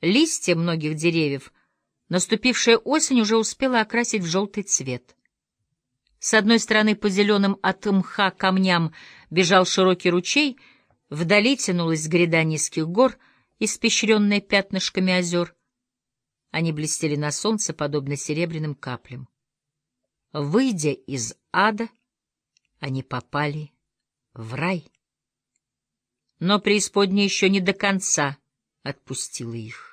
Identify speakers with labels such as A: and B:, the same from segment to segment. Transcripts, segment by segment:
A: Листья многих деревьев наступившая осень уже успела окрасить в желтый цвет. С одной стороны по зеленым от мха камням бежал широкий ручей, вдали тянулась гряда низких гор, испещренная пятнышками озер. Они блестели на солнце, подобно серебряным каплям. Выйдя из ада, они попали в рай. Но преисподняя еще не до конца отпустила их.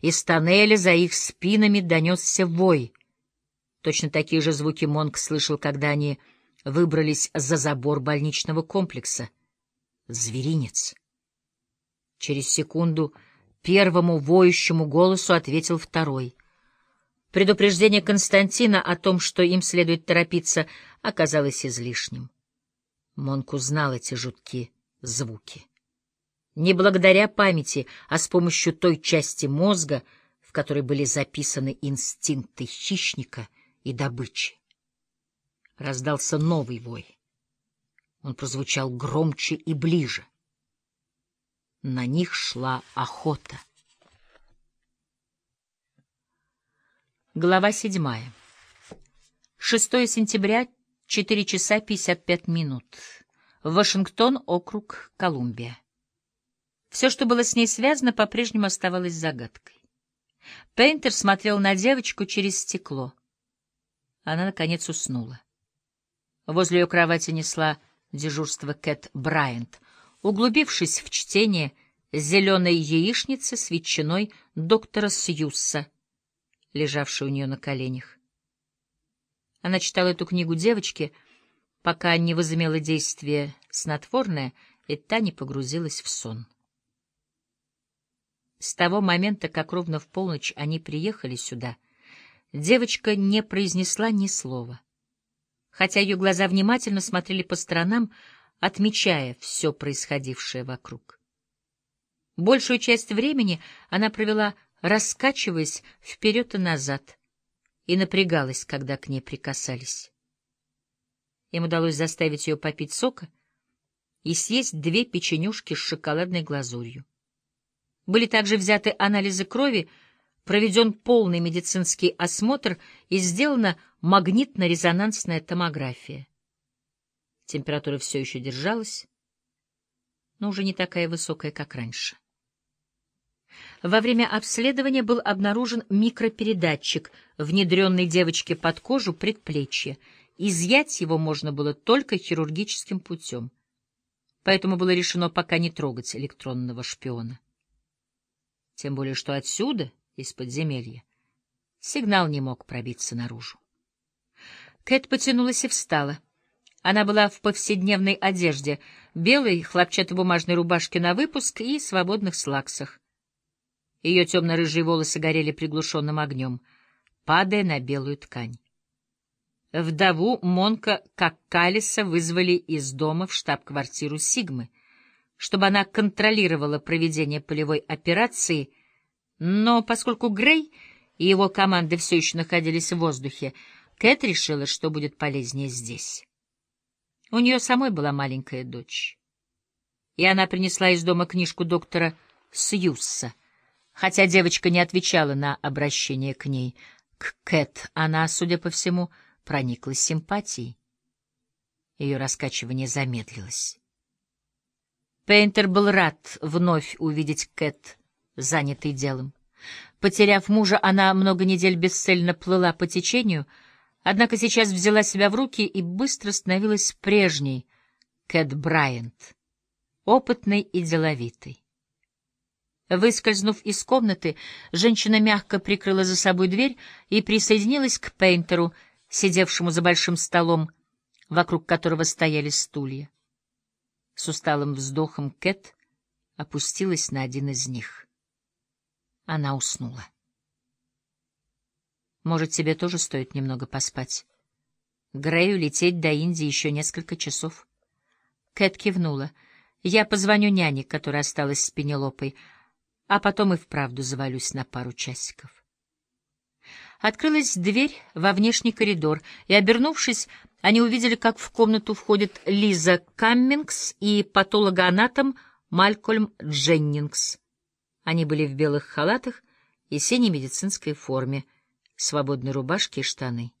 A: Из тоннеля за их спинами донесся вой. Точно такие же звуки Монк слышал, когда они выбрались за забор больничного комплекса. Зверинец. Через секунду первому воющему голосу ответил второй. Предупреждение Константина о том, что им следует торопиться, оказалось излишним. Монк узнал эти жуткие звуки. Не благодаря памяти, а с помощью той части мозга, в которой были записаны инстинкты хищника и добычи. Раздался новый вой. Он прозвучал громче и ближе. На них шла охота. Глава седьмая. 6 сентября, 4 часа 55 минут. Вашингтон, округ Колумбия. Все, что было с ней связано, по-прежнему оставалось загадкой. Пейнтер смотрел на девочку через стекло. Она, наконец, уснула. Возле ее кровати несла дежурство Кэт Брайант, углубившись в чтение зеленой яичницы с ветчиной доктора Сьюса, лежавшей у нее на коленях. Она читала эту книгу девочке, пока не возымело действие снотворное, и та не погрузилась в сон. С того момента, как ровно в полночь они приехали сюда, девочка не произнесла ни слова. Хотя ее глаза внимательно смотрели по сторонам, отмечая все происходившее вокруг. Большую часть времени она провела, раскачиваясь вперед и назад, и напрягалась, когда к ней прикасались. Им удалось заставить ее попить сока и съесть две печенюшки с шоколадной глазурью. Были также взяты анализы крови, проведен полный медицинский осмотр и сделана магнитно-резонансная томография. Температура все еще держалась, но уже не такая высокая, как раньше. Во время обследования был обнаружен микропередатчик, внедренный девочке под кожу предплечья. Изъять его можно было только хирургическим путем. Поэтому было решено пока не трогать электронного шпиона тем более что отсюда, из подземелья, сигнал не мог пробиться наружу. Кэт потянулась и встала. Она была в повседневной одежде, белой хлопчатобумажной рубашке на выпуск и свободных слаксах. Ее темно-рыжие волосы горели приглушенным огнем, падая на белую ткань. Вдову Монка Каккалиса вызвали из дома в штаб-квартиру Сигмы — чтобы она контролировала проведение полевой операции, но поскольку Грей и его команды все еще находились в воздухе, Кэт решила, что будет полезнее здесь. У нее самой была маленькая дочь. И она принесла из дома книжку доктора Сьюсса, хотя девочка не отвечала на обращение к ней. К Кэт она, судя по всему, прониклась симпатией. Ее раскачивание замедлилось. Пейнтер был рад вновь увидеть Кэт, занятой делом. Потеряв мужа, она много недель бесцельно плыла по течению, однако сейчас взяла себя в руки и быстро становилась прежней Кэт Брайант, опытной и деловитой. Выскользнув из комнаты, женщина мягко прикрыла за собой дверь и присоединилась к Пейнтеру, сидевшему за большим столом, вокруг которого стояли стулья. С усталым вздохом Кэт опустилась на один из них. Она уснула. Может, тебе тоже стоит немного поспать? Грею лететь до Индии еще несколько часов. Кэт кивнула. Я позвоню няне, которая осталась с Пенелопой, а потом и вправду завалюсь на пару часиков. Открылась дверь во внешний коридор, и, обернувшись, они увидели, как в комнату входит Лиза Каммингс и патологоанатом Малькольм Дженнингс. Они были в белых халатах и синей медицинской форме, свободной рубашке и штаны.